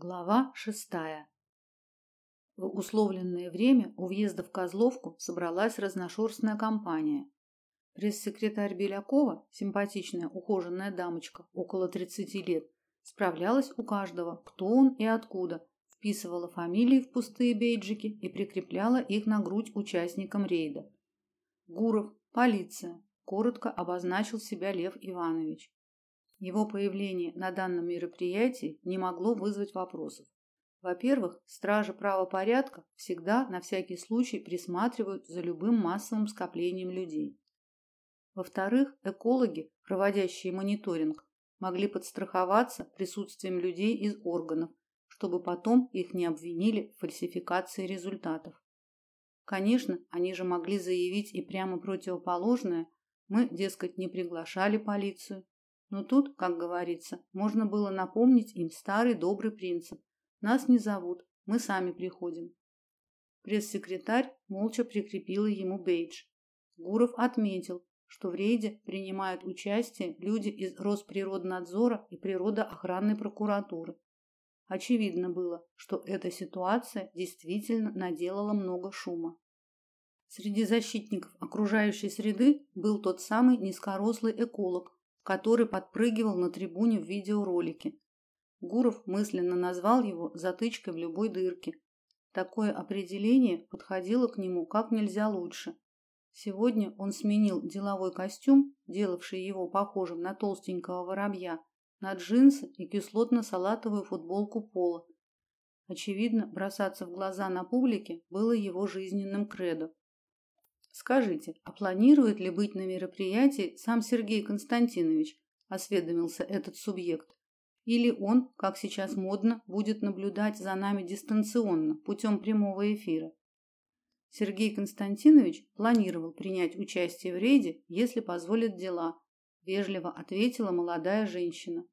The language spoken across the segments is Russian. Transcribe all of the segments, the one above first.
Глава шестая. В условленное время у въезда в Козловку собралась разношерстная компания. Пресс-секретарь Белякова, симпатичная ухоженная дамочка, около 30 лет, справлялась у каждого, кто он и откуда, вписывала фамилии в пустые бейджики и прикрепляла их на грудь участникам рейда. Гуров, полиция, коротко обозначил себя Лев Иванович. Его появление на данном мероприятии не могло вызвать вопросов. Во-первых, стражи правопорядка всегда на всякий случай присматривают за любым массовым скоплением людей. Во-вторых, экологи, проводящие мониторинг, могли подстраховаться присутствием людей из органов, чтобы потом их не обвинили в фальсификации результатов. Конечно, они же могли заявить и прямо противоположное, мы, дескать, не приглашали полицию, но тут, как говорится, можно было напомнить им старый добрый принцип. Нас не зовут, мы сами приходим. Пресс-секретарь молча прикрепила ему бейдж. Гуров отметил, что в рейде принимают участие люди из Росприроднадзора и природоохранной прокуратуры. Очевидно было, что эта ситуация действительно наделала много шума. Среди защитников окружающей среды был тот самый низкорослый эколог, который подпрыгивал на трибуне в видеоролике. Гуров мысленно назвал его затычкой в любой дырке. Такое определение подходило к нему как нельзя лучше. Сегодня он сменил деловой костюм, делавший его похожим на толстенького воробья, на джинсы и кислотно-салатовую футболку пола. Очевидно, бросаться в глаза на публике было его жизненным кредо. Скажите, а планирует ли быть на мероприятии сам Сергей Константинович? осведомился этот субъект. Или он, как сейчас модно, будет наблюдать за нами дистанционно путем прямого эфира? Сергей Константинович планировал принять участие в рейде, если позволят дела, вежливо ответила молодая женщина.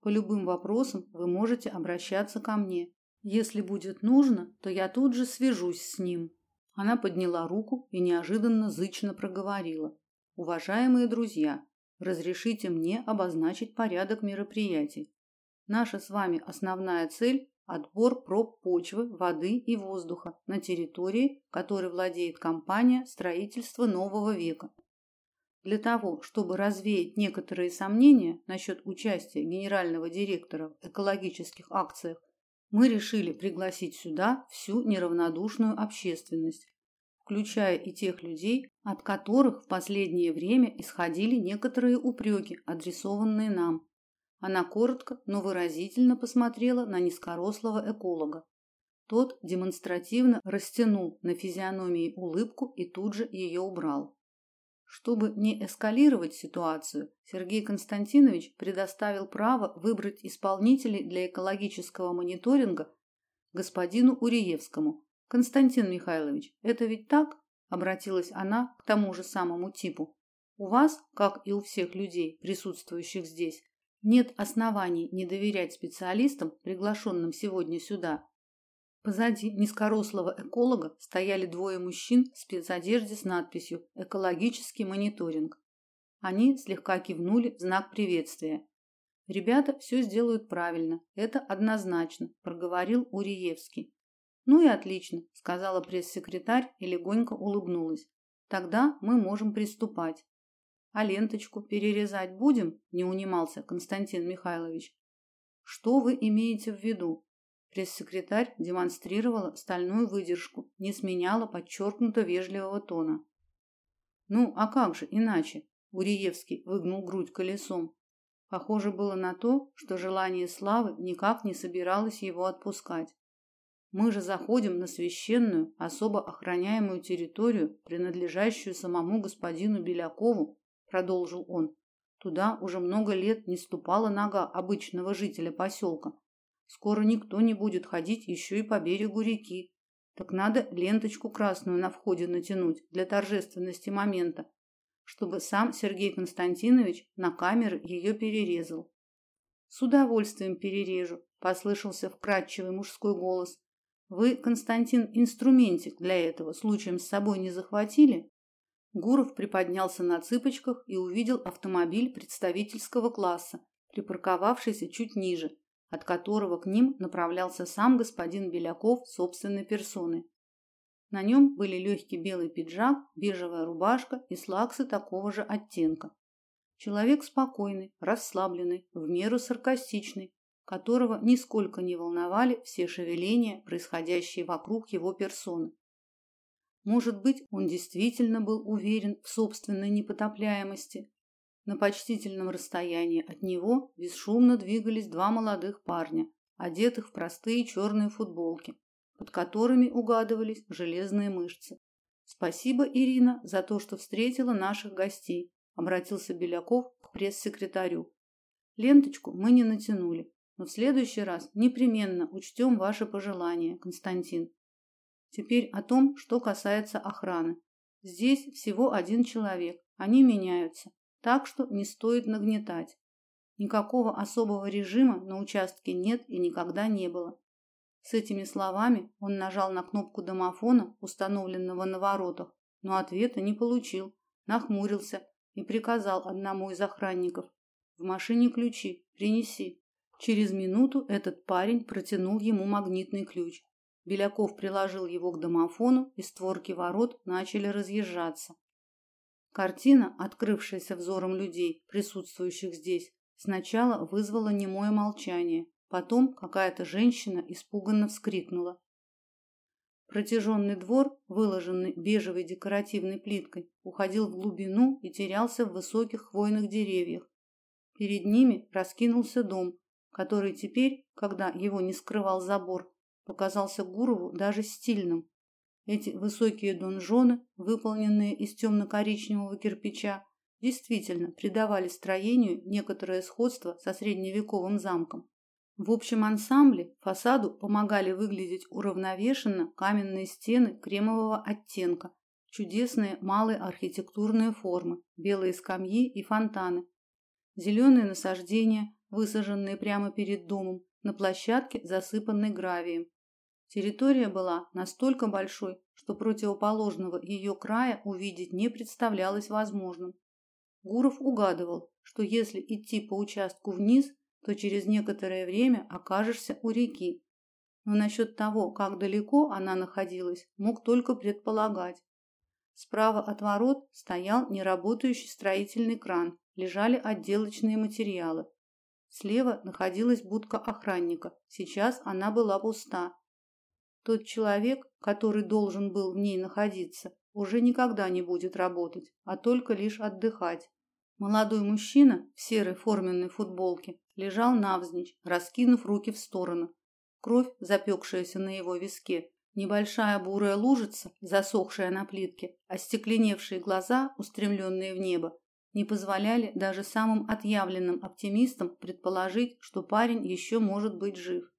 По любым вопросам вы можете обращаться ко мне. Если будет нужно, то я тут же свяжусь с ним. Она подняла руку и неожиданно зычно проговорила: "Уважаемые друзья, разрешите мне обозначить порядок мероприятий. Наша с вами основная цель отбор проб почвы, воды и воздуха на территории, которой владеет компания Строительство нового века. Для того, чтобы развеять некоторые сомнения насчет участия генерального директора в экологических акциях мы решили пригласить сюда всю неравнодушную общественность, включая и тех людей, от которых в последнее время исходили некоторые упреки, адресованные нам. Она коротко, но выразительно посмотрела на низкорослого эколога. Тот демонстративно растянул на физиономии улыбку и тут же ее убрал. Чтобы не эскалировать ситуацию, Сергей Константинович предоставил право выбрать исполнителей для экологического мониторинга господину Уриевскому. Константин Михайлович, это ведь так? обратилась она к тому же самому типу. У вас, как и у всех людей, присутствующих здесь, нет оснований не доверять специалистам, приглашенным сегодня сюда, Позади низкорослого эколога стояли двое мужчин в спецодежде с надписью «Экологический мониторинг». Они слегка кивнули в знак приветствия. «Ребята все сделают правильно, это однозначно», – проговорил Уриевский. «Ну и отлично», – сказала пресс-секретарь и легонько улыбнулась. «Тогда мы можем приступать». «А ленточку перерезать будем?» – не унимался Константин Михайлович. «Что вы имеете в виду?» Пресс-секретарь демонстрировала стальную выдержку, не сменяла подчеркнуто вежливого тона. Ну, а как же иначе? Уриевский выгнул грудь колесом. Похоже было на то, что желание славы никак не собиралось его отпускать. Мы же заходим на священную, особо охраняемую территорию, принадлежащую самому господину Белякову, продолжил он. Туда уже много лет не ступала нога обычного жителя поселка, Скоро никто не будет ходить еще и по берегу реки. Так надо ленточку красную на входе натянуть для торжественности момента, чтобы сам Сергей Константинович на камеры ее перерезал. С удовольствием перережу, послышался вкрадчивый мужской голос. Вы, Константин, инструментик для этого случаем с собой не захватили? Гуров приподнялся на цыпочках и увидел автомобиль представительского класса, припарковавшийся чуть ниже, от которого к ним направлялся сам господин Беляков собственной персоной. На нем были легкий белый пиджак, бежевая рубашка и слаксы такого же оттенка. Человек спокойный, расслабленный, в меру саркастичный, которого нисколько не волновали все шевеления, происходящие вокруг его персоны. Может быть, он действительно был уверен в собственной непотопляемости. На почтительном расстоянии от него бесшумно двигались два молодых парня, одетых в простые черные футболки, под которыми угадывались железные мышцы. Спасибо, Ирина, за то, что встретила наших гостей, обратился Беляков к пресс-секретарю. Ленточку мы не натянули, но в следующий раз непременно учтем ваши пожелания, Константин. Теперь о том, что касается охраны. Здесь всего один человек, они меняются, так что не стоит нагнетать. Никакого особого режима на участке нет и никогда не было. С этими словами он нажал на кнопку домофона, установленного на воротах, но ответа не получил, нахмурился и приказал одному из охранников: "В машине ключи, принеси". Через минуту этот парень протянул ему магнитный ключ. Беляков приложил его к домофону, и створки ворот начали разъезжаться. Картина, открывшаяся взором людей, присутствующих здесь, сначала вызвала немое молчание, потом какая-то женщина испуганно вскрикнула. Протяженный двор, выложенный бежевой декоративной плиткой, уходил в глубину и терялся в высоких хвойных деревьях. Перед ними раскинулся дом, который теперь, когда его не скрывал забор, показался Гурову даже стильным. Эти высокие донжоны, выполненные из темно-коричневого кирпича, действительно придавали строению некоторое сходство со средневековым замком. В общем ансамбле фасаду помогали выглядеть уравновешенно каменные стены кремового оттенка, чудесные малые архитектурные формы, белые скамьи и фонтаны, зеленые насаждения, высаженные прямо перед домом, на площадке, засыпанной гравием. Территория была настолько большой, что противоположного ее края увидеть не представлялось возможным. Гуров угадывал, что если идти по участку вниз, то через некоторое время окажешься у реки. Но насчет того, как далеко она находилась, мог только предполагать. Справа от ворот стоял неработающий строительный кран, лежали отделочные материалы. Слева находилась будка охранника. Сейчас она была пуста. Тот человек, который должен был в ней находиться, уже никогда не будет работать, а только лишь отдыхать. Молодой мужчина в серой форменной футболке лежал навзничь, раскинув руки в стороны. Кровь, запекшаяся на его виске, небольшая бурая лужица, засохшая на плитке, остекленевшие глаза, устремленные в небо, не позволяли даже самым отъявленным оптимистам предположить, что парень еще может быть жив.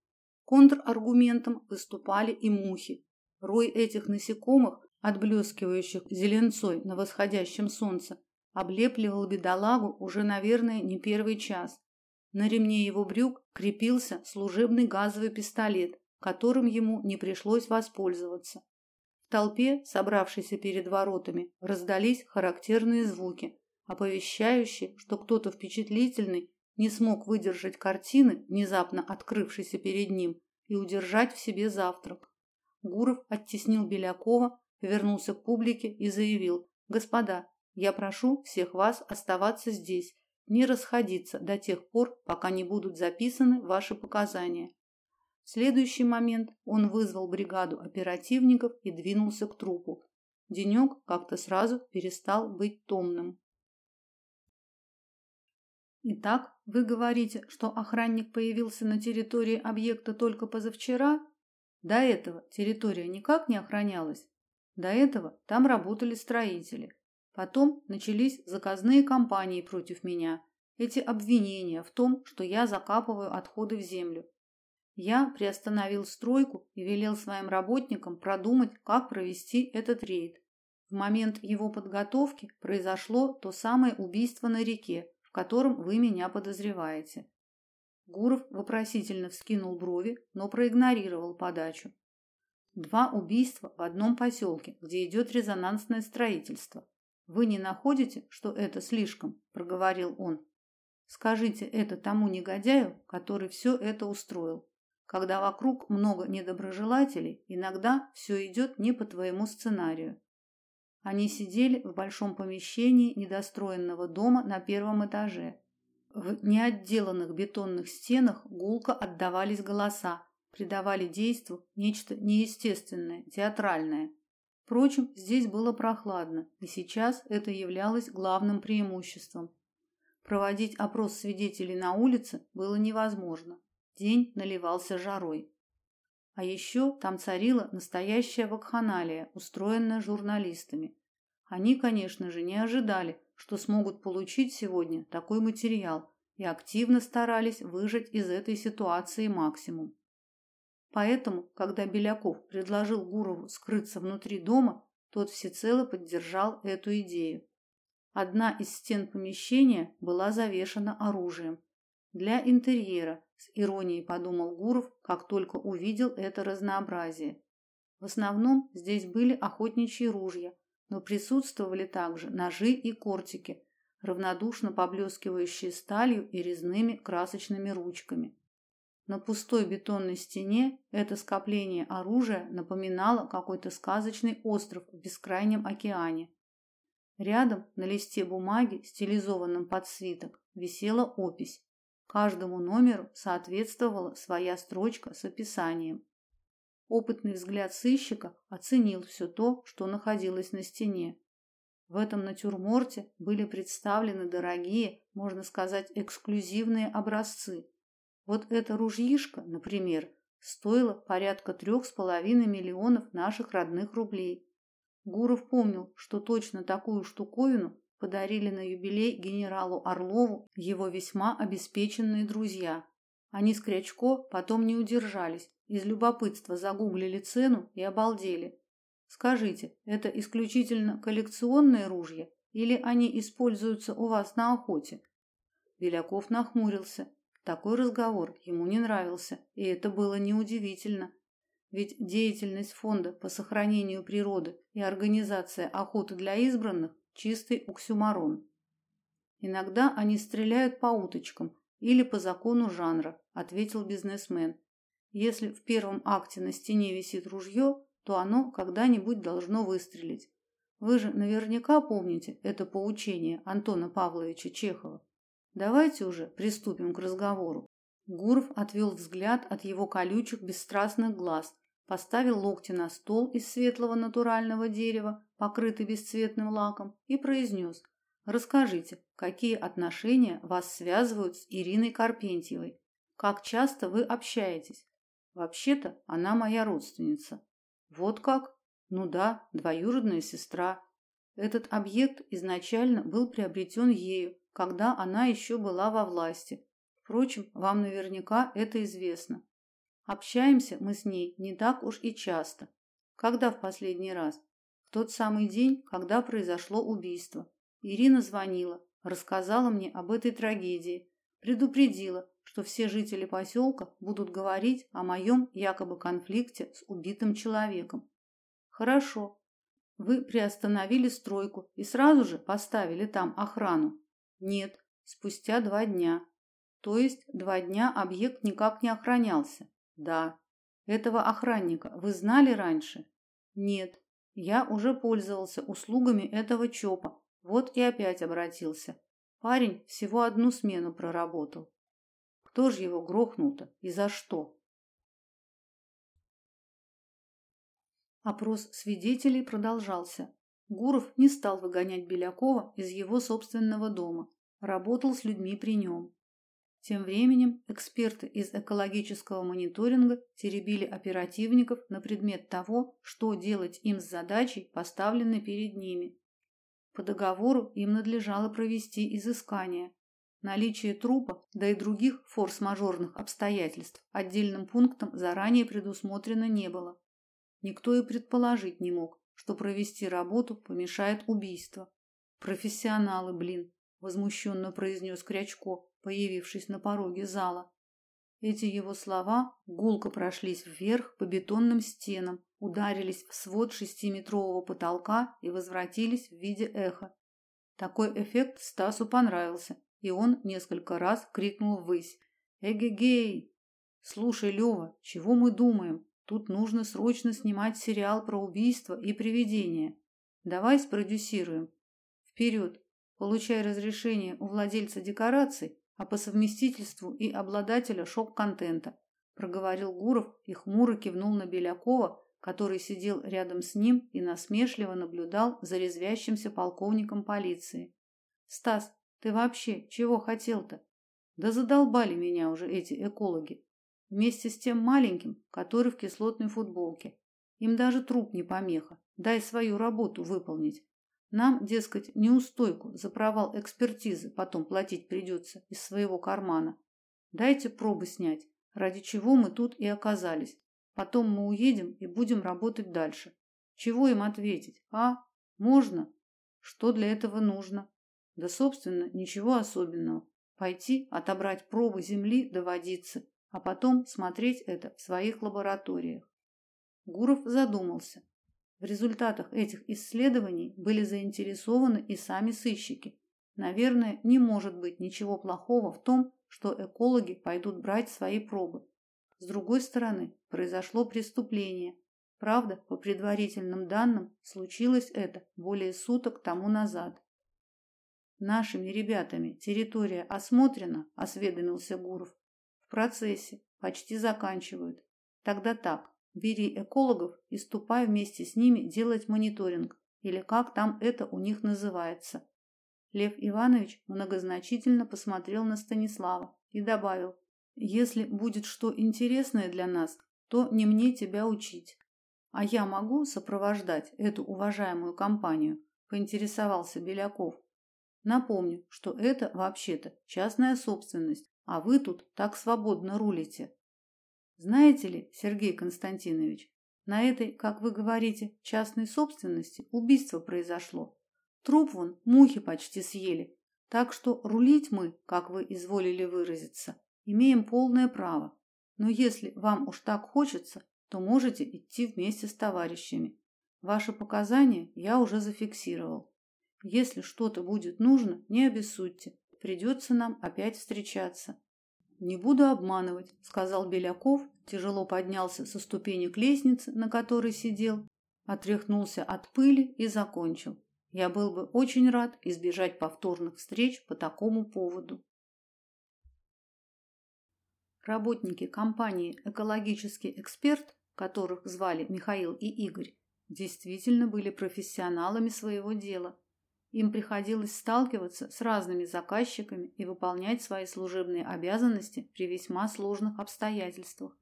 Контраргументом выступали и мухи. Рой этих насекомых, отблескивающих зеленцой на восходящем солнце, облепливал бедолагу уже, наверное, не первый час. На ремне его брюк крепился служебный газовый пистолет, которым ему не пришлось воспользоваться. В толпе, собравшейся перед воротами, раздались характерные звуки, оповещающие, что кто-то впечатлительный не смог выдержать картины, внезапно открывшейся перед ним, и удержать в себе завтрак. Гуров оттеснил Белякова, повернулся к публике и заявил: "Господа, я прошу всех вас оставаться здесь, не расходиться до тех пор, пока не будут записаны ваши показания". В следующий момент он вызвал бригаду оперативников и двинулся к трупу. Денек как-то сразу перестал быть томным. Итак, вы говорите, что охранник появился на территории объекта только позавчера? До этого территория никак не охранялась. До этого там работали строители. Потом начались заказные кампании против меня. Эти обвинения в том, что я закапываю отходы в землю. Я приостановил стройку и велел своим работникам продумать, как провести этот рейд. В момент его подготовки произошло то самое убийство на реке, котором вы меня подозреваете. Гуров вопросительно вскинул брови, но проигнорировал подачу. Два убийства в одном поселке, где идет резонансное строительство. Вы не находите, что это слишком, проговорил он. Скажите это тому негодяю, который все это устроил. Когда вокруг много недоброжелателей, иногда все идет не по твоему сценарию. Они сидели в большом помещении недостроенного дома на первом этаже. В неотделанных бетонных стенах гулко отдавались голоса, придавали действу нечто неестественное, театральное. Впрочем, здесь было прохладно, и сейчас это являлось главным преимуществом. Проводить опрос свидетелей на улице было невозможно. День наливался жарой. А еще там царила настоящая вакханалия, устроенная журналистами. Они, конечно же, не ожидали, что смогут получить сегодня такой материал и активно старались выжать из этой ситуации максимум. Поэтому, когда Беляков предложил Гурову скрыться внутри дома, тот всецело поддержал эту идею. Одна из стен помещения была завешена оружием. Для интерьера, с иронией подумал Гуров, как только увидел это разнообразие. В основном здесь были охотничьи ружья, но присутствовали также ножи и кортики, равнодушно поблескивающие сталью и резными красочными ручками. На пустой бетонной стене это скопление оружия напоминало какой-то сказочный остров в бескрайнем океане. Рядом на листе бумаги, стилизованном под свиток, висела опись. Каждому номеру соответствовала своя строчка с описанием. Опытный взгляд сыщика оценил все то, что находилось на стене. В этом натюрморте были представлены дорогие, можно сказать, эксклюзивные образцы. Вот эта ружьишка, например, стоила порядка трех с половиной миллионов наших родных рублей. Гуров помнил, что точно такую штуковину подарили на юбилей генералу Орлову его весьма обеспеченные друзья. Они с Крячко потом не удержались, из любопытства загуглили цену и обалдели. Скажите, это исключительно коллекционные ружья или они используются у вас на охоте? Беляков нахмурился. Такой разговор ему не нравился, и это было неудивительно. Ведь деятельность фонда по сохранению природы и организация охоты для избранных чистый оксюмарон. Иногда они стреляют по уточкам или по закону жанра, ответил бизнесмен. Если в первом акте на стене висит ружье, то оно когда-нибудь должно выстрелить. Вы же наверняка помните это поучение Антона Павловича Чехова. Давайте уже приступим к разговору. Гуров отвел взгляд от его колючих бесстрастных глаз, поставил локти на стол из светлого натурального дерева, покрытый бесцветным лаком, и произнес: "Расскажите, какие отношения вас связывают с Ириной Карпентьевой? Как часто вы общаетесь? Вообще-то она моя родственница". Вот как? Ну да, двоюродная сестра. Этот объект изначально был приобретен ею, когда она еще была во власти. Впрочем, вам наверняка это известно. Общаемся мы с ней не так уж и часто. Когда в последний раз? В тот самый день, когда произошло убийство. Ирина звонила, рассказала мне об этой трагедии, предупредила, что все жители поселка будут говорить о моем якобы конфликте с убитым человеком. Хорошо. Вы приостановили стройку и сразу же поставили там охрану. Нет, спустя два дня. То есть два дня объект никак не охранялся. Да. Этого охранника вы знали раньше? Нет. Я уже пользовался услугами этого ЧОПа. Вот и опять обратился. Парень всего одну смену проработал. Кто же его грохнул-то и за что? Опрос свидетелей продолжался. Гуров не стал выгонять Белякова из его собственного дома, работал с людьми при нем. Тем временем эксперты из экологического мониторинга теребили оперативников на предмет того, что делать им с задачей, поставленной перед ними. По договору им надлежало провести изыскание. Наличие трупа, да и других форс-мажорных обстоятельств отдельным пунктом заранее предусмотрено не было. Никто и предположить не мог, что провести работу помешает убийство. Профессионалы, блин, возмущенно произнес Крячко, появившись на пороге зала. Эти его слова гулко прошлись вверх по бетонным стенам, ударились в свод шестиметрового потолка и возвратились в виде эха. Такой эффект Стасу понравился, и он несколько раз крикнул ввысь. «Эгегей! Слушай, Лева, чего мы думаем? Тут нужно срочно снимать сериал про убийство и привидения. Давай спродюсируем. Вперед! Получай разрешение у владельца декораций, а по совместительству и обладателя шок-контента», проговорил Гуров и хмуро кивнул на Белякова, который сидел рядом с ним и насмешливо наблюдал за резвящимся полковником полиции. «Стас, ты вообще чего хотел-то? Да задолбали меня уже эти экологи. Вместе с тем маленьким, который в кислотной футболке. Им даже труп не помеха. Дай свою работу выполнить. Нам, дескать, неустойку за провал экспертизы потом платить придется из своего кармана. Дайте пробы снять, ради чего мы тут и оказались. Потом мы уедем и будем работать дальше. Чего им ответить? А? Можно? Что для этого нужно? Да, собственно, ничего особенного. Пойти, отобрать пробы земли до водицы, а потом смотреть это в своих лабораториях. Гуров задумался. В результатах этих исследований были заинтересованы и сами сыщики. Наверное, не может быть ничего плохого в том, что экологи пойдут брать свои пробы. С другой стороны, произошло преступление. Правда, по предварительным данным, случилось это более суток тому назад. Нашими ребятами территория осмотрена, осведомился Гуров. В процессе, почти заканчивают. Тогда так, бери экологов и ступай вместе с ними делать мониторинг, или как там это у них называется. Лев Иванович многозначительно посмотрел на Станислава и добавил: "Если будет что интересное для нас, то не мне тебя учить. А я могу сопровождать эту уважаемую компанию?" поинтересовался Беляков. Напомню, что это вообще-то частная собственность, а вы тут так свободно рулите. Знаете ли, Сергей Константинович, на этой, как вы говорите, частной собственности убийство произошло. Труп вон мухи почти съели. Так что рулить мы, как вы изволили выразиться, имеем полное право. Но если вам уж так хочется, то можете идти вместе с товарищами. Ваши показания я уже зафиксировал. Если что-то будет нужно, не обессудьте. Придется нам опять встречаться. Не буду обманывать, сказал Беляков, тяжело поднялся со ступенек лестницы, на которой сидел, отряхнулся от пыли и закончил. Я был бы очень рад избежать повторных встреч по такому поводу. Работники компании Экологический эксперт, которых звали Михаил и Игорь, действительно были профессионалами своего дела им приходилось сталкиваться с разными заказчиками и выполнять свои служебные обязанности при весьма сложных обстоятельствах.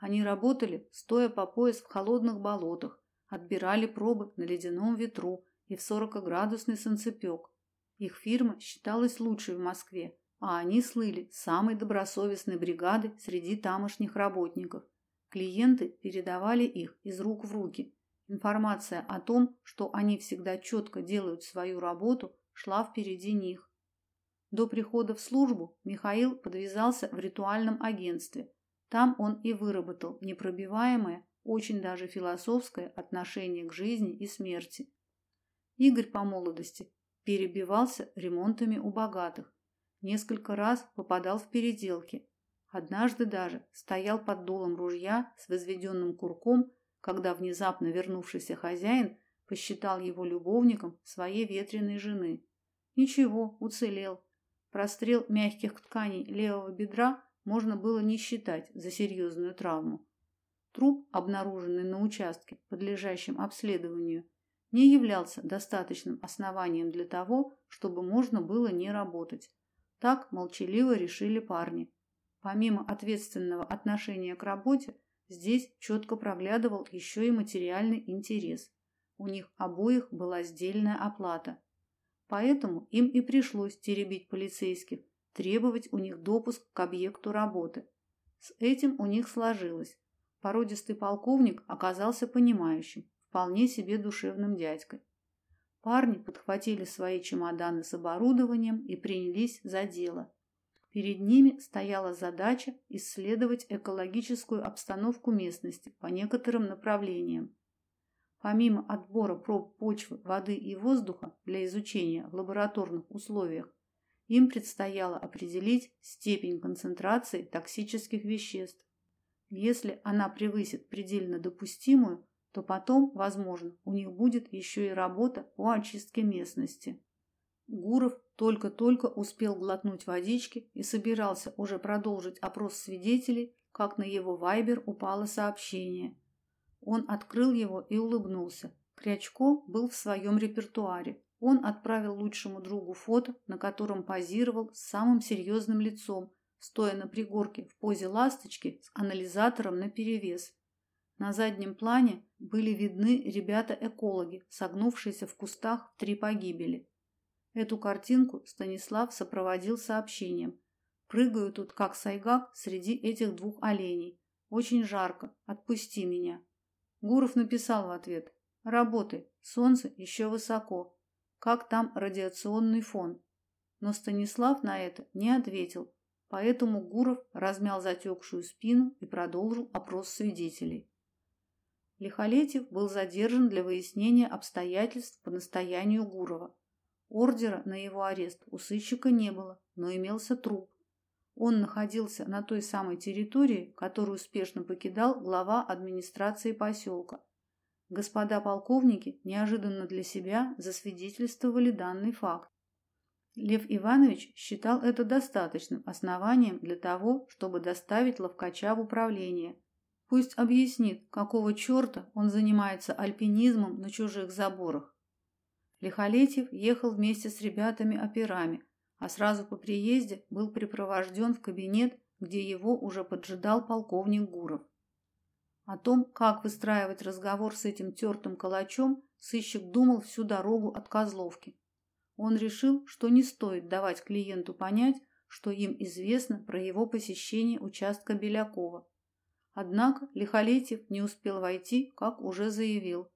Они работали, стоя по пояс в холодных болотах, отбирали пробы на ледяном ветру и в 40-градусный солнцепек. Их фирма считалась лучшей в Москве, а они слыли самой добросовестной бригадой среди тамошних работников. Клиенты передавали их из рук в руки, Информация о том, что они всегда четко делают свою работу, шла впереди них. До прихода в службу Михаил подвязался в ритуальном агентстве. Там он и выработал непробиваемое, очень даже философское отношение к жизни и смерти. Игорь по молодости перебивался ремонтами у богатых, несколько раз попадал в переделки. Однажды даже стоял под дулом ружья с возведенным курком когда внезапно вернувшийся хозяин посчитал его любовником своей ветреной жены. Ничего, уцелел. Прострел мягких тканей левого бедра можно было не считать за серьезную травму. Труп, обнаруженный на участке, подлежащем обследованию, не являлся достаточным основанием для того, чтобы можно было не работать. Так молчаливо решили парни. Помимо ответственного отношения к работе, Здесь четко проглядывал еще и материальный интерес. У них обоих была сдельная оплата. Поэтому им и пришлось теребить полицейских, требовать у них допуск к объекту работы. С этим у них сложилось. Породистый полковник оказался понимающим, вполне себе душевным дядькой. Парни подхватили свои чемоданы с оборудованием и принялись за дело. Перед ними стояла задача исследовать экологическую обстановку местности по некоторым направлениям. Помимо отбора проб почвы, воды и воздуха для изучения в лабораторных условиях, Им предстояло определить степень концентрации токсических веществ. Если она превысит предельно допустимую, то потом, возможно, у них будет еще и работа по очистке местности. Гуров только-только успел глотнуть водички и собирался уже продолжить опрос свидетелей, как на его вайбер упало сообщение. Он открыл его и улыбнулся. Крячко был в своем репертуаре. Он отправил лучшему другу фото, на котором позировал с самым серьезным лицом, стоя на пригорке в позе ласточки с анализатором наперевес. На заднем плане были видны ребята-экологи, согнувшиеся в кустах в три погибели. Эту картинку Станислав сопроводил сообщением. «Прыгаю тут, как сайгак, среди этих двух оленей. Очень жарко. Отпусти меня». Гуров написал в ответ. «Работай. Солнце еще высоко. Как там радиационный фон?» Но Станислав на это не ответил, поэтому Гуров размял затекшую спину и продолжил опрос свидетелей. Лихолетьев был задержан для выяснения обстоятельств по настоянию Гурова. Ордера на его арест у сыщика не было, но имелся труп. Он находился на той самой территории, которую успешно покидал глава администрации поселка. Господа полковники неожиданно для себя засвидетельствовали данный факт. Лев Иванович считал это достаточным основанием для того, чтобы доставить Ловкача в управление. Пусть объяснит, какого черта он занимается альпинизмом на чужих заборах. Лихолетьев ехал вместе с ребятами-операми, а сразу по приезде был припровожден в кабинет, где его уже поджидал полковник Гуров. О том, как выстраивать разговор с этим тертым калачом, сыщик думал всю дорогу от Козловки. Он решил, что не стоит давать клиенту понять, что им известно про его посещение участка Белякова. Однако Лихолетьев не успел войти, как уже заявил.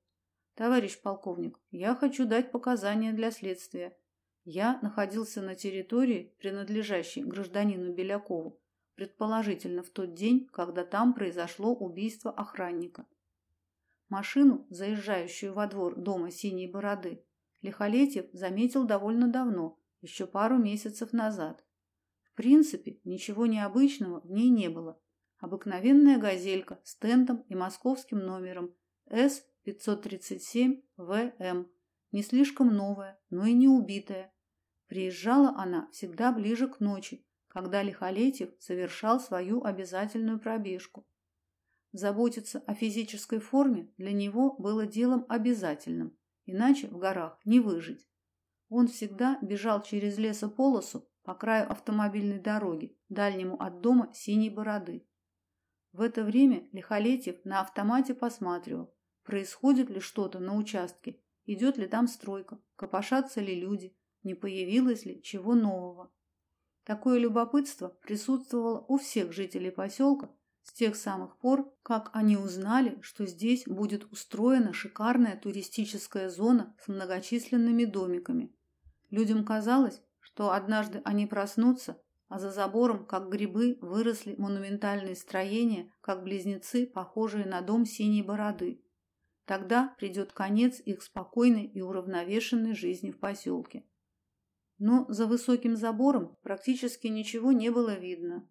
Товарищ полковник, я хочу дать показания для следствия. Я находился на территории, принадлежащей гражданину Белякову, предположительно в тот день, когда там произошло убийство охранника. Машину, заезжающую во двор дома Синей Бороды, Лихолетьев заметил довольно давно, еще пару месяцев назад. В принципе, ничего необычного в ней не было. Обыкновенная газелька с тентом и московским номером С 537 ВМ. Не слишком новая, но и не убитая. Приезжала она всегда ближе к ночи, когда Лихолетьев совершал свою обязательную пробежку. Заботиться о физической форме для него было делом обязательным, иначе в горах не выжить. Он всегда бежал через лесополосу по краю автомобильной дороги, дальнему от дома Синей Бороды. В это время Лихолетьев на автомате посматривал, Происходит ли что-то на участке? Идет ли там стройка? Копошатся ли люди? Не появилось ли чего нового? Такое любопытство присутствовало у всех жителей поселка с тех самых пор, как они узнали, что здесь будет устроена шикарная туристическая зона с многочисленными домиками. Людям казалось, что однажды они проснутся, а за забором, как грибы, выросли монументальные строения, как близнецы, похожие на дом синей бороды. Тогда придет конец их спокойной и уравновешенной жизни в поселке. Но за высоким забором практически ничего не было видно.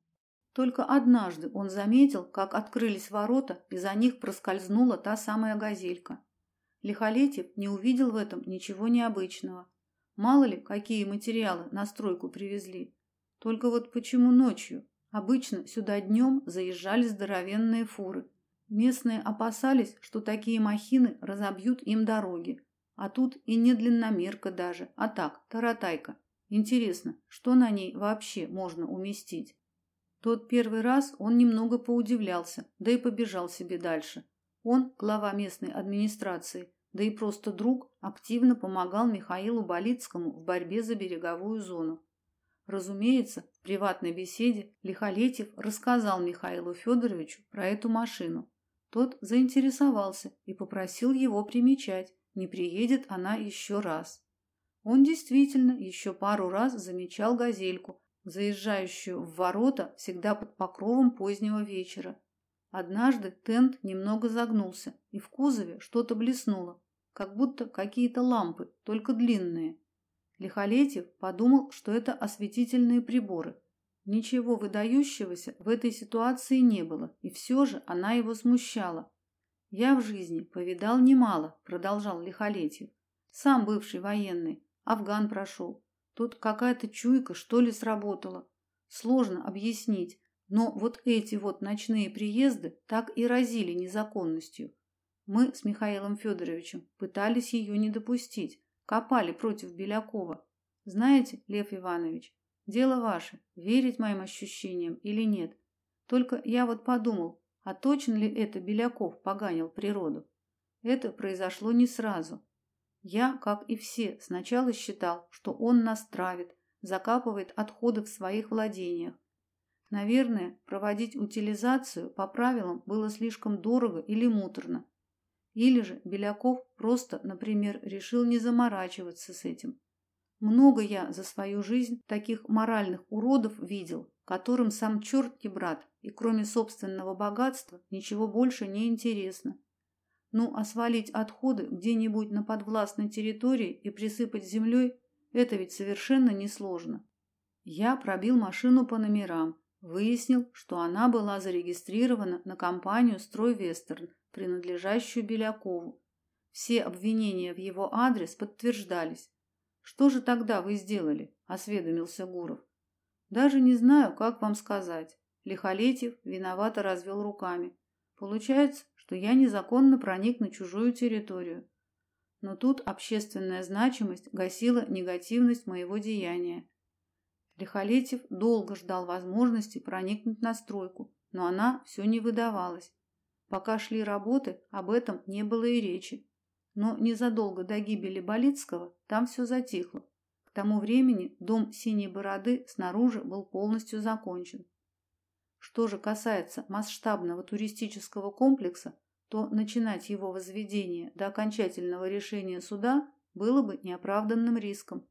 Только однажды он заметил, как открылись ворота, и за них проскользнула та самая газелька. Лихолетьев не увидел в этом ничего необычного. Мало ли, какие материалы на стройку привезли. Только вот почему ночью? Обычно сюда днем заезжали здоровенные фуры. Местные опасались, что такие махины разобьют им дороги. А тут и не длинномерка даже, а так, таратайка. Интересно, что на ней вообще можно уместить? Тот первый раз он немного поудивлялся, да и побежал себе дальше. Он, глава местной администрации, да и просто друг, активно помогал Михаилу Болицкому в борьбе за береговую зону. Разумеется, в приватной беседе Лихолетьев рассказал Михаилу Федоровичу про эту машину. Тот заинтересовался и попросил его примечать, не приедет она еще раз. Он действительно еще пару раз замечал газельку, заезжающую в ворота всегда под покровом позднего вечера. Однажды тент немного загнулся, и в кузове что-то блеснуло, как будто какие-то лампы, только длинные. Лихолетьев подумал, что это осветительные приборы. Ничего выдающегося в этой ситуации не было, и все же она его смущала. «Я в жизни повидал немало», – продолжал Лихолетьев. «Сам бывший военный, Афган прошел. Тут какая-то чуйка, что ли, сработала. Сложно объяснить, но вот эти вот ночные приезды так и разили незаконностью. Мы с Михаилом Федоровичем пытались ее не допустить, копали против Белякова. Знаете, Лев Иванович, дело ваше, верить моим ощущениям или нет. Только я вот подумал, а точно ли это Беляков поганил природу? Это произошло не сразу. Я, как и все, сначала считал, что он нас травит, закапывает отходы в своих владениях. Наверное, проводить утилизацию по правилам было слишком дорого или муторно. Или же Беляков просто, например, решил не заморачиваться с этим. Много я за свою жизнь таких моральных уродов видел, которым сам черт не брат, и кроме собственного богатства ничего больше не интересно. Ну, а свалить отходы где-нибудь на подвластной территории и присыпать землей – это ведь совершенно несложно. Я пробил машину по номерам, выяснил, что она была зарегистрирована на компанию «Стройвестерн», принадлежащую Белякову. Все обвинения в его адрес подтверждались. «Что же тогда вы сделали?» – осведомился Гуров. «Даже не знаю, как вам сказать». Лихолетьев виновато развел руками. «Получается, что я незаконно проник на чужую территорию. Но тут общественная значимость гасила негативность моего деяния. Лихолетьев долго ждал возможности проникнуть на стройку, но она все не выдавалась. Пока шли работы, об этом не было и речи. Но незадолго до гибели Болицкого там все затихло. К тому времени дом Синей Бороды снаружи был полностью закончен. Что же касается масштабного туристического комплекса, то начинать его возведение до окончательного решения суда было бы неоправданным риском.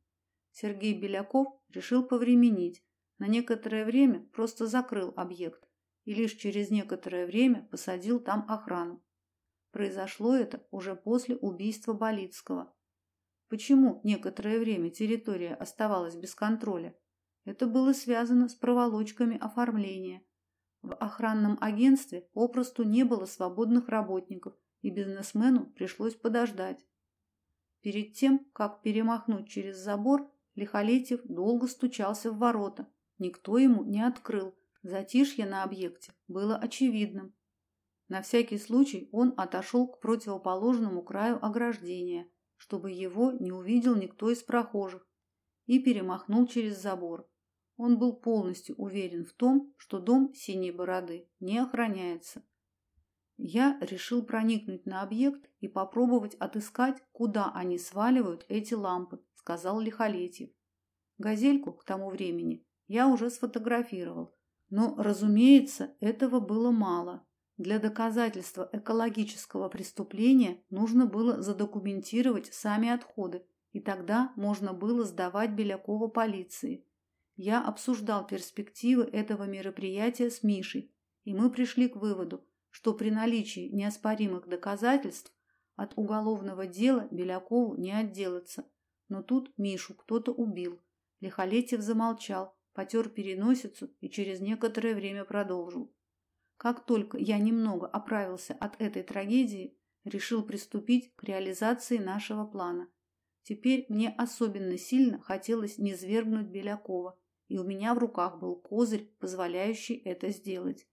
Сергей Беляков решил повременить, на некоторое время просто закрыл объект, и лишь через некоторое время посадил там охрану. Произошло это уже после убийства Болицкого. Почему некоторое время территория оставалась без контроля? Это было связано с проволочками оформления. В охранном агентстве попросту не было свободных работников, и бизнесмену пришлось подождать. Перед тем, как перемахнуть через забор, Лихолетьев долго стучался в ворота. Никто ему не открыл, Затишье на объекте было очевидным. На всякий случай он отошел к противоположному краю ограждения, чтобы его не увидел никто из прохожих, и перемахнул через забор. Он был полностью уверен в том, что дом Синей Бороды не охраняется. Я решил проникнуть на объект и попробовать отыскать, куда они сваливают эти лампы, сказал Лихолетьев. Газельку к тому времени я уже сфотографировал, но, разумеется, этого было мало. Для доказательства экологического преступления нужно было задокументировать сами отходы, и тогда можно было сдавать Белякова полиции. Я обсуждал перспективы этого мероприятия с Мишей, и мы пришли к выводу, что при наличии неоспоримых доказательств от уголовного дела Белякову не отделаться. Но тут Мишу кто-то убил. Лихолетьев замолчал, потер переносицу и через некоторое время продолжил. Как только я немного оправился от этой трагедии, решил приступить к реализации нашего плана. Теперь мне особенно сильно хотелось низвергнуть Белякова, и у меня в руках был козырь, позволяющий это сделать.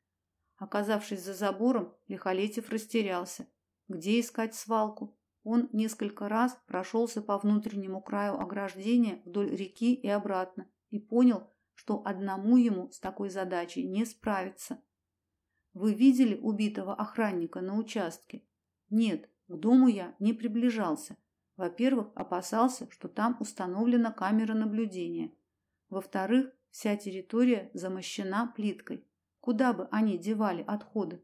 Оказавшись за забором, Лихолетьев растерялся. Где искать свалку? Он несколько раз прошелся по внутреннему краю ограждения вдоль реки и обратно и понял, что одному ему с такой задачей не справиться. Вы видели убитого охранника на участке? Нет, к дому я не приближался. Во-первых, опасался, что там установлена камера наблюдения. Во-вторых, вся территория замощена плиткой. Куда бы они девали отходы?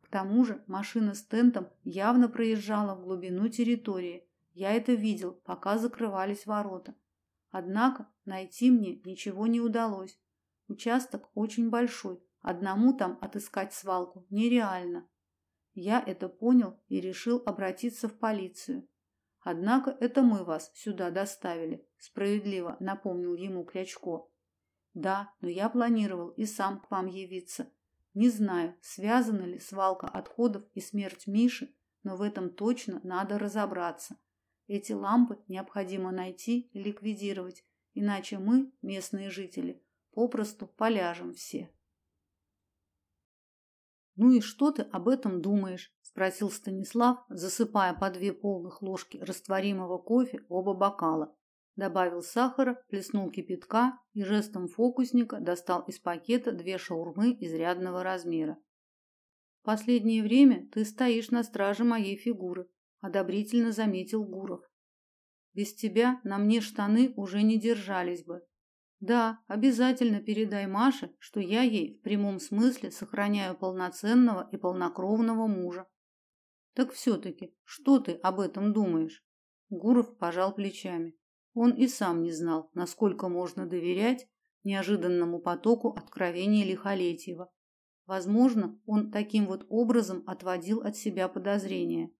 К тому же машина с тентом явно проезжала в глубину территории. Я это видел, пока закрывались ворота. Однако найти мне ничего не удалось. Участок очень большой, одному там отыскать свалку нереально. Я это понял и решил обратиться в полицию. Однако это мы вас сюда доставили, справедливо напомнил ему Крячко. Да, но я планировал и сам к вам явиться. Не знаю, связана ли свалка отходов и смерть Миши, но в этом точно надо разобраться. Эти лампы необходимо найти и ликвидировать, иначе мы, местные жители, попросту поляжем все. Ну и что ты об этом думаешь? спросил Станислав, засыпая по две полных ложки растворимого кофе в оба бокала добавил сахара, плеснул кипятка и жестом фокусника достал из пакета две шаурмы изрядного размера. Последнее время ты стоишь на страже моей фигуры, одобрительно заметил Гуров. Без тебя на мне штаны уже не держались бы. Да, обязательно передай Маше, что я ей в прямом смысле сохраняю полноценного и полнокровного мужа. Так все таки что ты об этом думаешь? Гуров пожал плечами. Он и сам не знал, насколько можно доверять неожиданному потоку откровений Лихолетьева. Возможно, он таким вот образом отводил от себя подозрения.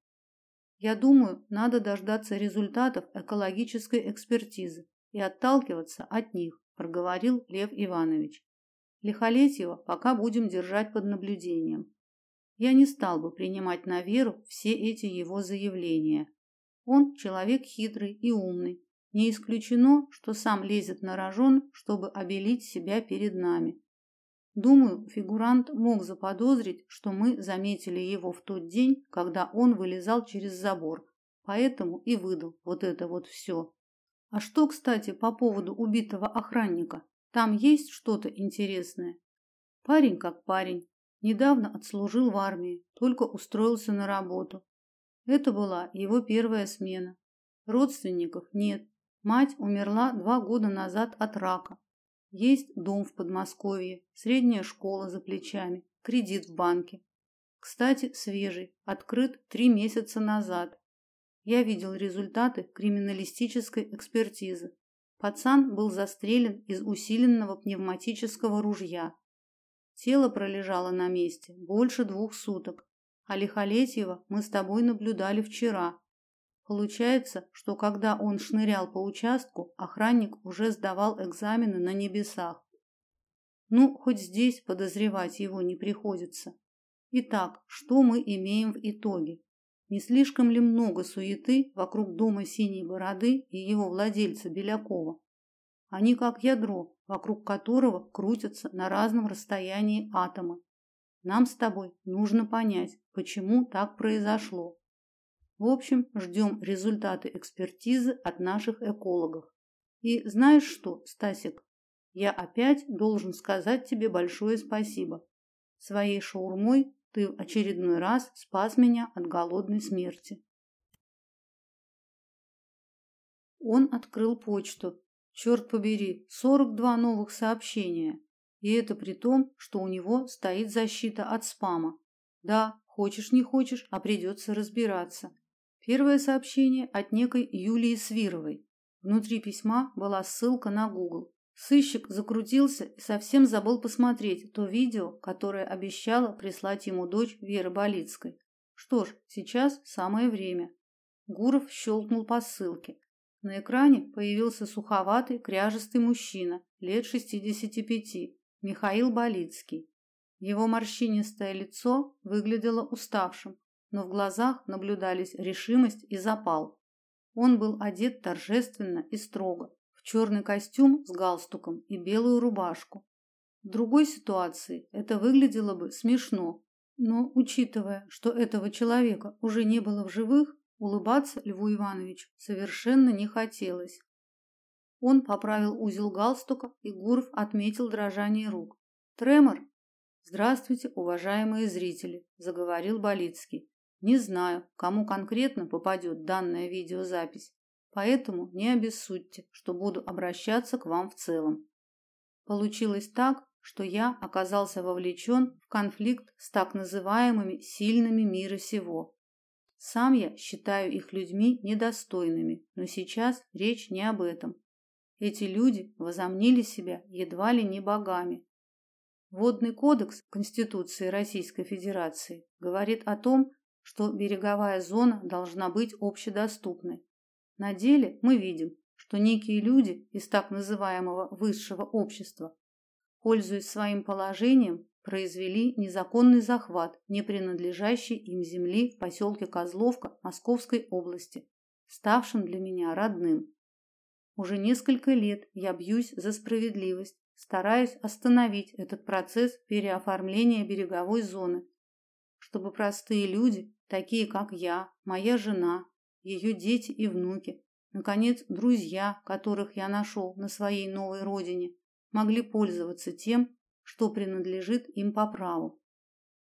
Я думаю, надо дождаться результатов экологической экспертизы и отталкиваться от них, проговорил Лев Иванович. Лихолетьева пока будем держать под наблюдением. Я не стал бы принимать на веру все эти его заявления. Он человек хитрый и умный, не исключено, что сам лезет на рожон, чтобы обелить себя перед нами. Думаю, фигурант мог заподозрить, что мы заметили его в тот день, когда он вылезал через забор, поэтому и выдал вот это вот все. А что, кстати, по поводу убитого охранника? Там есть что-то интересное? Парень как парень. Недавно отслужил в армии, только устроился на работу. Это была его первая смена. Родственников нет, Мать умерла два года назад от рака. Есть дом в Подмосковье, средняя школа за плечами, кредит в банке. Кстати, свежий, открыт три месяца назад. Я видел результаты криминалистической экспертизы. Пацан был застрелен из усиленного пневматического ружья. Тело пролежало на месте больше двух суток. А Лихолетьева мы с тобой наблюдали вчера, Получается, что когда он шнырял по участку, охранник уже сдавал экзамены на небесах. Ну, хоть здесь подозревать его не приходится. Итак, что мы имеем в итоге? Не слишком ли много суеты вокруг дома Синей Бороды и его владельца Белякова? Они как ядро, вокруг которого крутятся на разном расстоянии атомы. Нам с тобой нужно понять, почему так произошло. В общем, ждем результаты экспертизы от наших экологов. И знаешь что, Стасик, я опять должен сказать тебе большое спасибо. Своей шаурмой ты в очередной раз спас меня от голодной смерти. Он открыл почту. Черт побери, 42 новых сообщения. И это при том, что у него стоит защита от спама. Да, хочешь не хочешь, а придется разбираться. Первое сообщение от некой Юлии Свировой. Внутри письма была ссылка на Google. Сыщик закрутился и совсем забыл посмотреть то видео, которое обещала прислать ему дочь Веры Болицкой. Что ж, сейчас самое время. Гуров щелкнул по ссылке. На экране появился суховатый, кряжестый мужчина, лет 65, Михаил Болицкий. Его морщинистое лицо выглядело уставшим, но в глазах наблюдались решимость и запал. Он был одет торжественно и строго, черный костюм с галстуком и белую рубашку. В другой ситуации это выглядело бы смешно, но учитывая, что этого человека уже не было в живых, улыбаться Льву Ивановичу совершенно не хотелось. Он поправил узел галстука, и Гуров отметил дрожание рук. Тремор. Здравствуйте, уважаемые зрители, заговорил Болицкий. Не знаю, кому конкретно попадет данная видеозапись, поэтому не обессудьте, что буду обращаться к вам в целом. Получилось так, что я оказался вовлечен в конфликт с так называемыми сильными мира сего. Сам я считаю их людьми недостойными, но сейчас речь не об этом. Эти люди возомнили себя едва ли не богами. Водный кодекс Конституции Российской Федерации говорит о том, что береговая зона должна быть общедоступной, На деле мы видим, что некие люди из так называемого высшего общества, пользуясь своим положением, произвели незаконный захват не принадлежащей им земли в поселке Козловка Московской области, ставшим для меня родным. Уже несколько лет я бьюсь за справедливость, стараюсь остановить этот процесс переоформления береговой зоны, чтобы простые люди, такие как я, моя жена, ее дети и внуки, наконец, друзья, которых я нашел на своей новой родине, могли пользоваться тем, что принадлежит им по праву.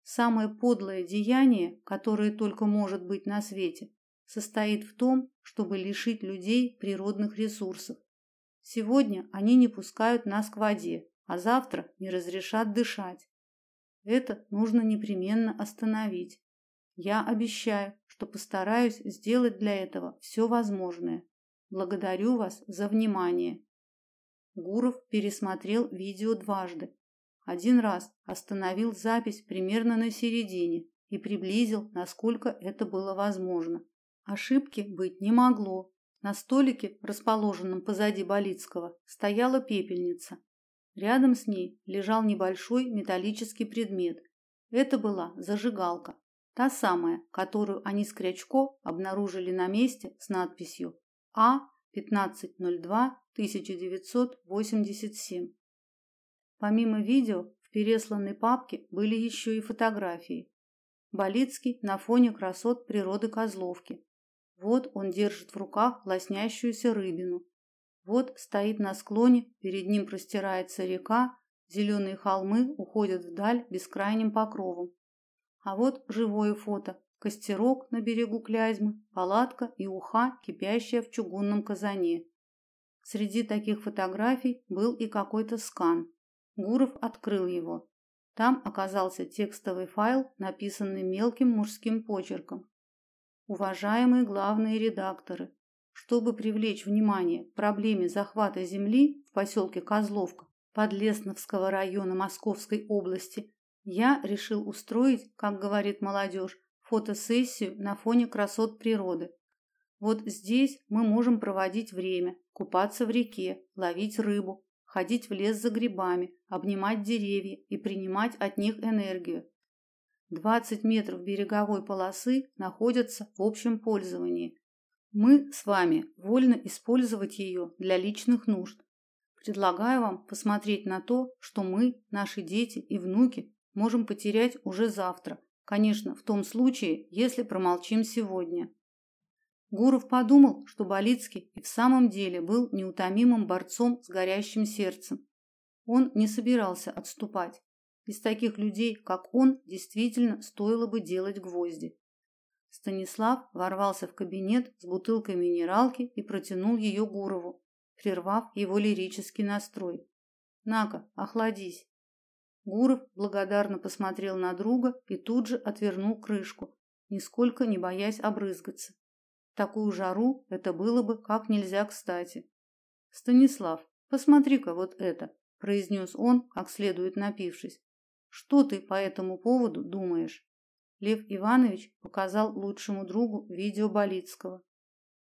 Самое подлое деяние, которое только может быть на свете, состоит в том, чтобы лишить людей природных ресурсов. Сегодня они не пускают нас к воде, а завтра не разрешат дышать. Это нужно непременно остановить. Я обещаю, что постараюсь сделать для этого все возможное. Благодарю вас за внимание. Гуров пересмотрел видео дважды. Один раз остановил запись примерно на середине и приблизил, насколько это было возможно. Ошибки быть не могло. На столике, расположенном позади Болицкого, стояла пепельница. Рядом с ней лежал небольшой металлический предмет. Это была зажигалка, та самая, которую они с Крячко обнаружили на месте с надписью А 1502-1987. Помимо видео, в пересланной папке были еще и фотографии. Болицкий на фоне красот природы Козловки. Вот он держит в руках лоснящуюся рыбину. Вот стоит на склоне, перед ним простирается река, зеленые холмы уходят вдаль бескрайним покровом. А вот живое фото. Костерок на берегу Клязьмы, палатка и уха, кипящая в чугунном казане. Среди таких фотографий был и какой-то скан. Гуров открыл его. Там оказался текстовый файл, написанный мелким мужским почерком. Уважаемые главные редакторы, чтобы привлечь внимание к проблеме захвата земли в поселке Козловка Подлесновского района Московской области, я решил устроить, как говорит молодежь, фотосессию на фоне красот природы. Вот здесь мы можем проводить время, купаться в реке, ловить рыбу, ходить в лес за грибами, обнимать деревья и принимать от них энергию. 20 метров береговой полосы находятся в общем пользовании. Мы с вами вольны использовать ее для личных нужд. Предлагаю вам посмотреть на то, что мы, наши дети и внуки можем потерять уже завтра. Конечно, в том случае, если промолчим сегодня. Гуров подумал, что Болицкий и в самом деле был неутомимым борцом с горящим сердцем. Он не собирался отступать. Из таких людей, как он, действительно стоило бы делать гвозди. Станислав ворвался в кабинет с бутылкой минералки и протянул ее Гурову, прервав его лирический настрой. «На-ка, охладись». Гуров благодарно посмотрел на друга и тут же отвернул крышку, нисколько не боясь обрызгаться. В такую жару это было бы как нельзя кстати. «Станислав, посмотри-ка вот это», – произнес он, как следует напившись. Что ты по этому поводу думаешь? Лев Иванович показал лучшему другу видео Болицкого.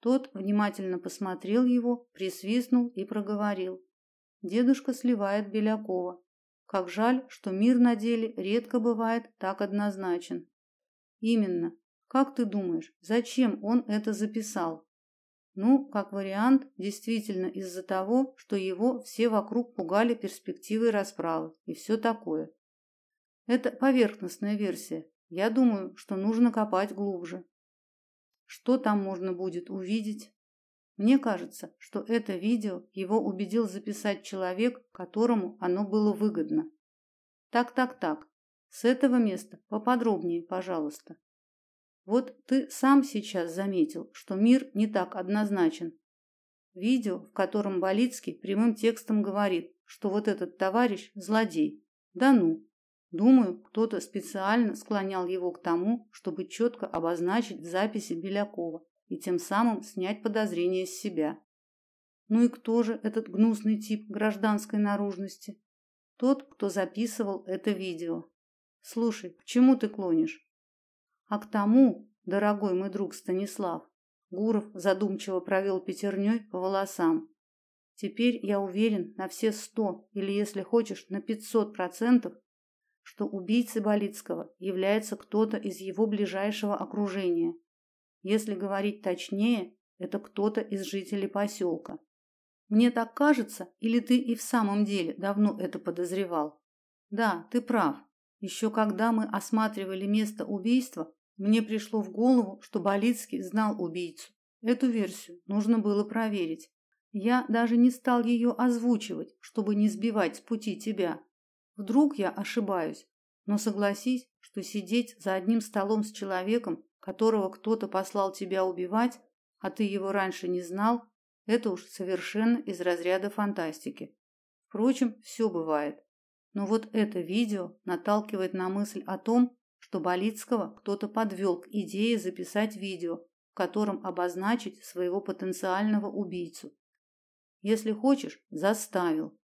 Тот внимательно посмотрел его, присвистнул и проговорил: "Дедушка сливает Белякова. Как жаль, что мир на деле редко бывает так однозначен". Именно. Как ты думаешь, зачем он это записал? Ну, как вариант, действительно из-за того, что его все вокруг пугали перспективой расправы и все такое. Это поверхностная версия. Я думаю, что нужно копать глубже. Что там можно будет увидеть? Мне кажется, что это видео его убедил записать человек, которому оно было выгодно. Так, так, так. С этого места поподробнее, пожалуйста. Вот ты сам сейчас заметил, что мир не так однозначен. Видео, в котором Болицкий прямым текстом говорит, что вот этот товарищ злодей. Да ну, Думаю, кто-то специально склонял его к тому, чтобы четко обозначить в записи Белякова и тем самым снять подозрения с себя. Ну и кто же этот гнусный тип гражданской наружности? Тот, кто записывал это видео. Слушай, к чему ты клонишь? А к тому, дорогой мой друг Станислав, Гуров задумчиво провел пятерней по волосам. Теперь я уверен на все сто, или, если хочешь, на пятьсот процентов, что убийцей Болицкого является кто-то из его ближайшего окружения. Если говорить точнее, это кто-то из жителей поселка. Мне так кажется, или ты и в самом деле давно это подозревал? Да, ты прав. Еще когда мы осматривали место убийства, мне пришло в голову, что Болицкий знал убийцу. Эту версию нужно было проверить. Я даже не стал ее озвучивать, чтобы не сбивать с пути тебя. Вдруг я ошибаюсь, но согласись, что сидеть за одним столом с человеком, которого кто-то послал тебя убивать, а ты его раньше не знал, это уж совершенно из разряда фантастики. Впрочем, все бывает. Но вот это видео наталкивает на мысль о том, что Болицкого кто-то подвел к идее записать видео, в котором обозначить своего потенциального убийцу. Если хочешь, заставил.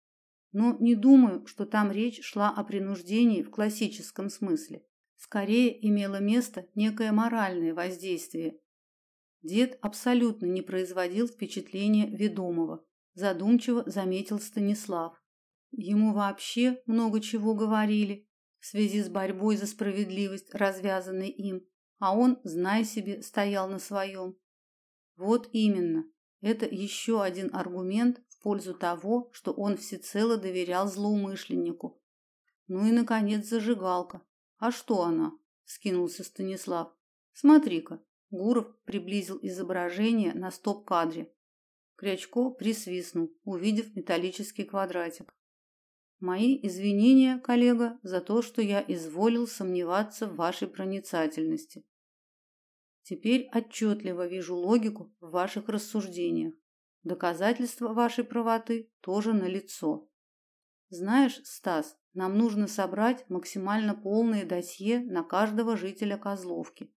Но не думаю, что там речь шла о принуждении в классическом смысле. Скорее имело место некое моральное воздействие. Дед абсолютно не производил впечатления ведомого, задумчиво заметил Станислав. Ему вообще много чего говорили в связи с борьбой за справедливость, развязанной им, а он, зная себе, стоял на своем. Вот именно. Это еще один аргумент в пользу того, что он всецело доверял злоумышленнику. Ну и наконец зажигалка. А что она? скинулся Станислав. Смотри-ка. Гуров приблизил изображение на стоп-кадре. Крячко присвистнул, увидев металлический квадратик. Мои извинения, коллега, за то, что я изволил сомневаться в вашей проницательности. Теперь отчетливо вижу логику в ваших рассуждениях. Доказательства вашей правоты тоже налицо. Знаешь, Стас, нам нужно собрать максимально полное досье на каждого жителя Козловки.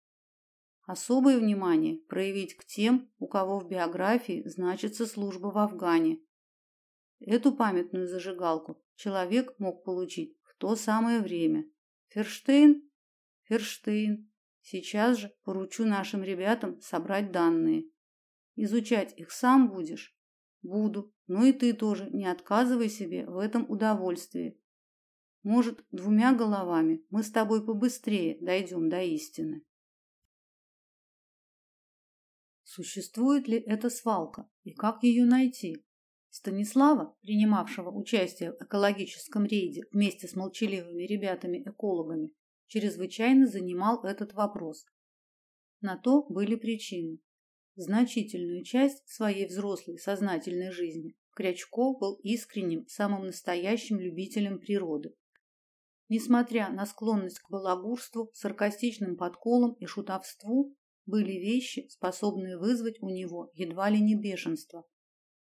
Особое внимание проявить к тем, у кого в биографии значится служба в Афгане. Эту памятную зажигалку человек мог получить в то самое время. Ферштейн? Ферштейн. Сейчас же поручу нашим ребятам собрать данные. Изучать их сам будешь? Буду. Но и ты тоже не отказывай себе в этом удовольствии. Может, двумя головами мы с тобой побыстрее дойдем до истины. Существует ли эта свалка и как ее найти? Станислава, принимавшего участие в экологическом рейде вместе с молчаливыми ребятами-экологами, чрезвычайно занимал этот вопрос. На то были причины. Значительную часть своей взрослой сознательной жизни Крячко был искренним, самым настоящим любителем природы. Несмотря на склонность к балагурству, саркастичным подколам и шутовству, были вещи, способные вызвать у него едва ли не бешенство.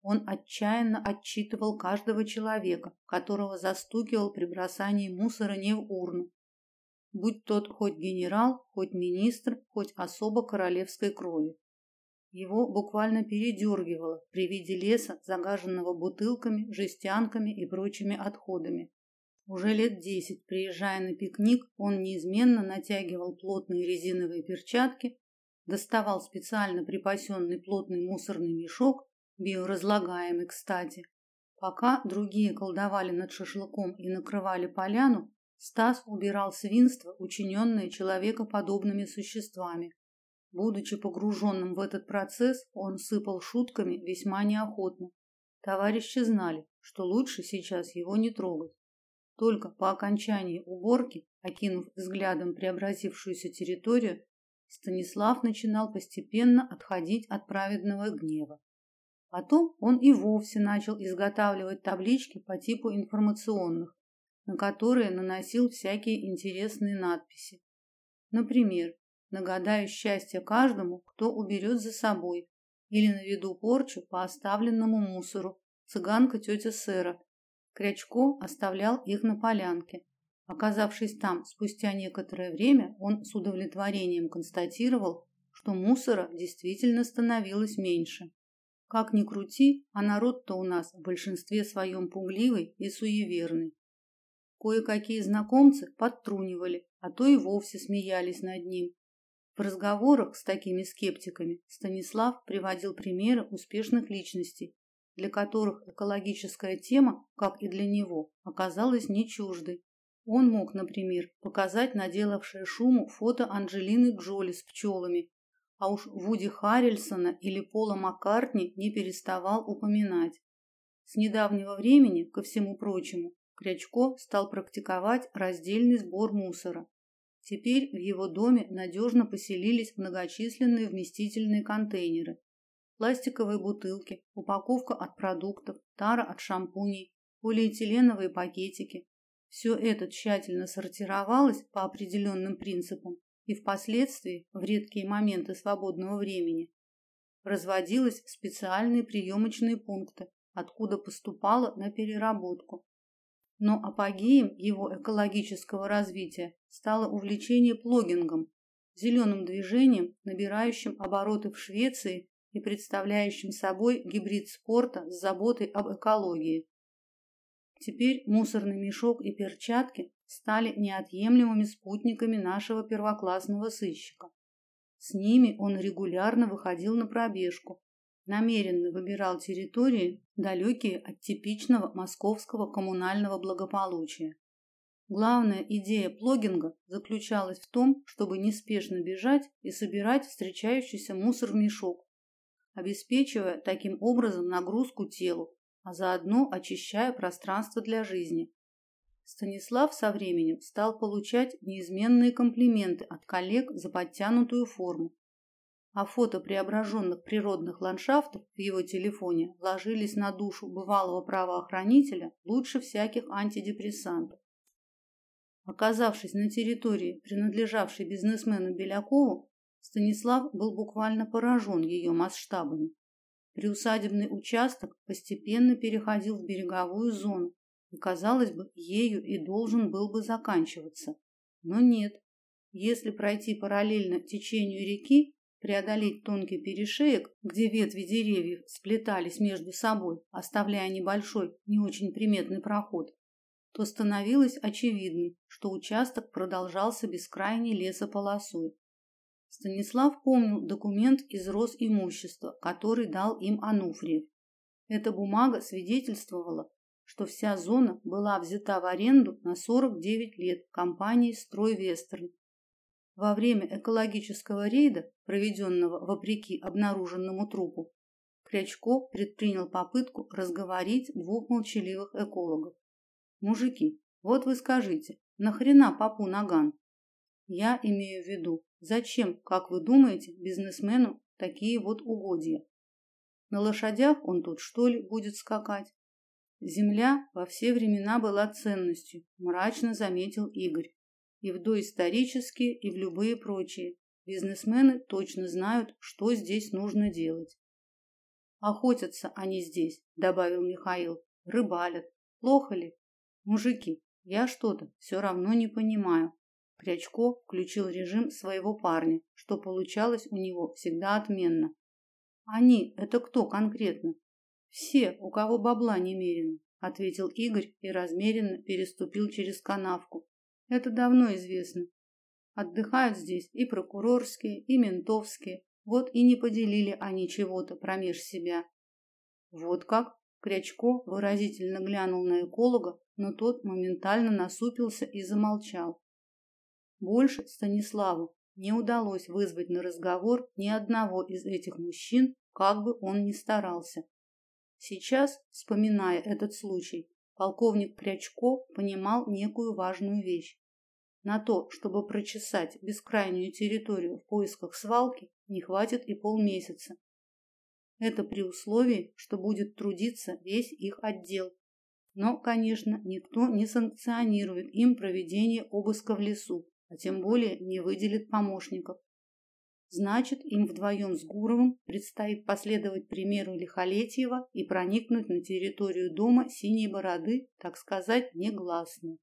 Он отчаянно отчитывал каждого человека, которого застукивал при бросании мусора не в урну, будь тот хоть генерал, хоть министр, хоть особо королевской крови. Его буквально передергивало при виде леса, загаженного бутылками, жестянками и прочими отходами. Уже лет десять, приезжая на пикник, он неизменно натягивал плотные резиновые перчатки, доставал специально припасенный плотный мусорный мешок, биоразлагаемый, кстати. Пока другие колдовали над шашлыком и накрывали поляну, Стас убирал свинство, учиненное человекоподобными существами. Будучи погруженным в этот процесс, он сыпал шутками весьма неохотно. Товарищи знали, что лучше сейчас его не трогать. Только по окончании уборки, окинув взглядом преобразившуюся территорию, Станислав начинал постепенно отходить от праведного гнева. Потом он и вовсе начал изготавливать таблички по типу информационных, на которые наносил всякие интересные надписи. Например, нагадаю счастье каждому, кто уберет за собой, или наведу порчу по оставленному мусору, цыганка тетя Сэра. Крячко оставлял их на полянке. Оказавшись там спустя некоторое время, он с удовлетворением констатировал, что мусора действительно становилось меньше. Как ни крути, а народ-то у нас в большинстве своем пугливый и суеверный. Кое-какие знакомцы подтрунивали, а то и вовсе смеялись над ним. В разговорах с такими скептиками Станислав приводил примеры успешных личностей, для которых экологическая тема, как и для него, оказалась не чуждой. Он мог, например, показать наделавшее шуму фото Анджелины Джоли с пчелами, а уж Вуди Харрельсона или Пола Маккартни не переставал упоминать. С недавнего времени, ко всему прочему, Крячко стал практиковать раздельный сбор мусора. Теперь в его доме надежно поселились многочисленные вместительные контейнеры, пластиковые бутылки, упаковка от продуктов, тара от шампуней, полиэтиленовые пакетики. Все это тщательно сортировалось по определенным принципам и впоследствии, в редкие моменты свободного времени, разводилось в специальные приемочные пункты, откуда поступало на переработку. Но апогеем его экологического развития стало увлечение плогингом, зеленым движением, набирающим обороты в Швеции и представляющим собой гибрид спорта с заботой об экологии. Теперь мусорный мешок и перчатки стали неотъемлемыми спутниками нашего первоклассного сыщика. С ними он регулярно выходил на пробежку, намеренно выбирал территории, далекие от типичного московского коммунального благополучия. Главная идея плогинга заключалась в том, чтобы неспешно бежать и собирать встречающийся мусор в мешок, обеспечивая таким образом нагрузку телу, а заодно очищая пространство для жизни. Станислав со временем стал получать неизменные комплименты от коллег за подтянутую форму. А фото преображенных природных ландшафтов в его телефоне ложились на душу бывалого правоохранителя лучше всяких антидепрессантов. Оказавшись на территории, принадлежавшей бизнесмену Белякову, Станислав был буквально поражен ее масштабами. Приусадебный участок постепенно переходил в береговую зону, и, казалось бы, ею и должен был бы заканчиваться. Но нет. Если пройти параллельно течению реки, преодолеть тонкий перешеек, где ветви деревьев сплетались между собой, оставляя небольшой, не очень приметный проход, то становилось очевидным, что участок продолжался бескрайней лесополосой. Станислав помнил документ из Росимущества, который дал им Ануфриев. Эта бумага свидетельствовала, что вся зона была взята в аренду на 49 лет компанией «Стройвестерн». Во время экологического рейда, проведенного вопреки обнаруженному трупу, Крячко предпринял попытку разговорить двух молчаливых экологов. «Мужики, вот вы скажите, нахрена папу наган?» «Я имею в виду, Зачем, как вы думаете, бизнесмену такие вот угодья? На лошадях он тут что ли будет скакать? Земля во все времена была ценностью, мрачно заметил Игорь. И в доисторические, и в любые прочие. Бизнесмены точно знают, что здесь нужно делать. Охотятся они здесь, добавил Михаил. Рыбалят. Плохо ли? Мужики, я что-то все равно не понимаю. Крячко включил режим своего парня, что получалось у него всегда отменно. Они это кто конкретно? Все, у кого бабла немерено, ответил Игорь и размеренно переступил через канавку. Это давно известно. Отдыхают здесь и прокурорские, и ментовские. Вот и не поделили они чего-то промеж себя. Вот как? Крячко выразительно глянул на эколога, но тот моментально насупился и замолчал. Больше Станиславу не удалось вызвать на разговор ни одного из этих мужчин, как бы он ни старался. Сейчас, вспоминая этот случай, полковник Крячко понимал некую важную вещь. На то, чтобы прочесать бескрайнюю территорию в поисках свалки, не хватит и полмесяца. Это при условии, что будет трудиться весь их отдел. Но, конечно, никто не санкционирует им проведение обыска в лесу а тем более не выделит помощников. Значит, им вдвоем с Гуровым предстоит последовать примеру Лихолетьева и проникнуть на территорию дома Синей Бороды, так сказать, негласно.